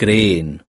crane